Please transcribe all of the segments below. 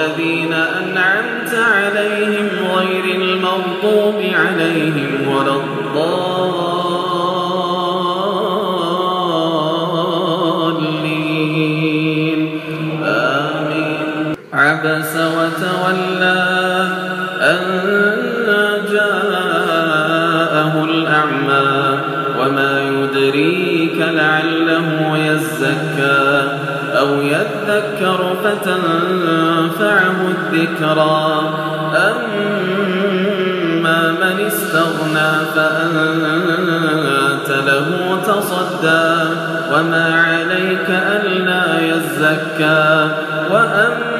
الذين أنعمت عليهم غير المغضوب عليهم ولا الضالين. آمين. عبس وتولى أن جاءه الأعمى وما يدريك لعله يزكى. أو يذكر فتنفعه الذكرى. أما من استغنى فأنت له تصدى. وما عليك ألا يزكى. وأما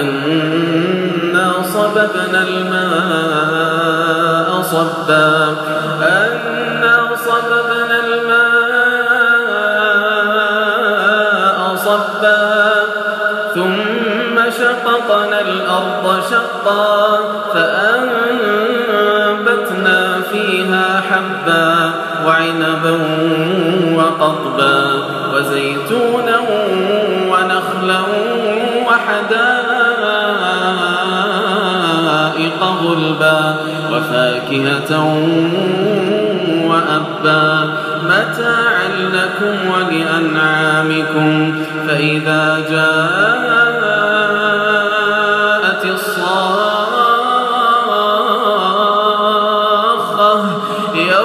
أنا صببنا الماء صبا. أنا صببنا الماء صبا. ثم شققنا الأرض شقا. فأنبتنا فيها حبا وعنبا وقضبا وزيتونا ونخلا وحدائق غلبا وفاكهة وأبا. متاعا لكم ولأنعامكم. فإذا جاءت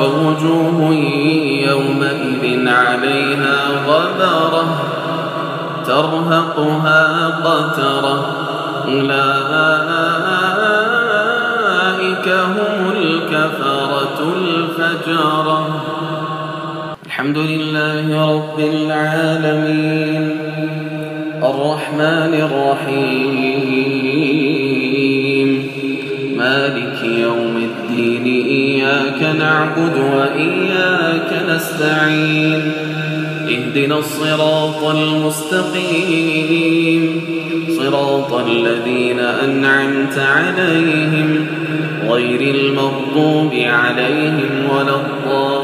ووجوه يومئذ عليها غبرة ترهقها قترة. أولئك هم الكفرة الفجرة. الحمد لله رب العالمين. الرحمن الرحيم. مالك يوم الدين إياك نعبد وإياك نستعين. اهدنا الصراط المستقيم صراط الذين أنعمت عليهم غير المغضوب عليهم ولا الضالين.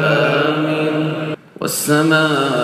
آمين. والسماء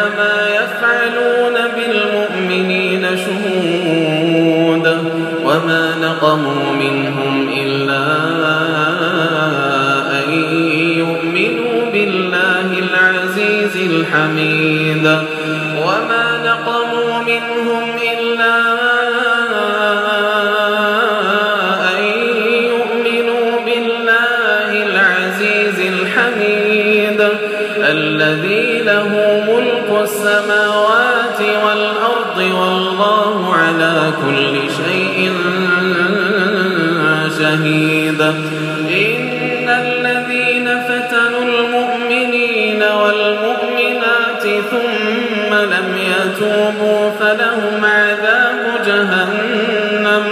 وما نقموا منهم إلا أن يؤمنوا بالله العزيز الحميد وما نقموا منهم إلا الذي له ملك السماوات والأرض والله على كل شهيد إن الذين فتنوا المؤمنين والمؤمنات ثم لم يتوبوا فلهم عذاب جهنم.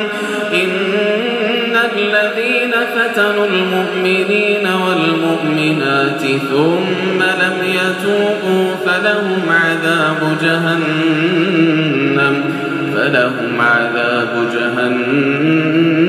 إن الذين فتنوا المؤمنين والمؤمنات ثم لم يتوبوا فلهم عذاب جهنم. فلهم عذاب جهنم.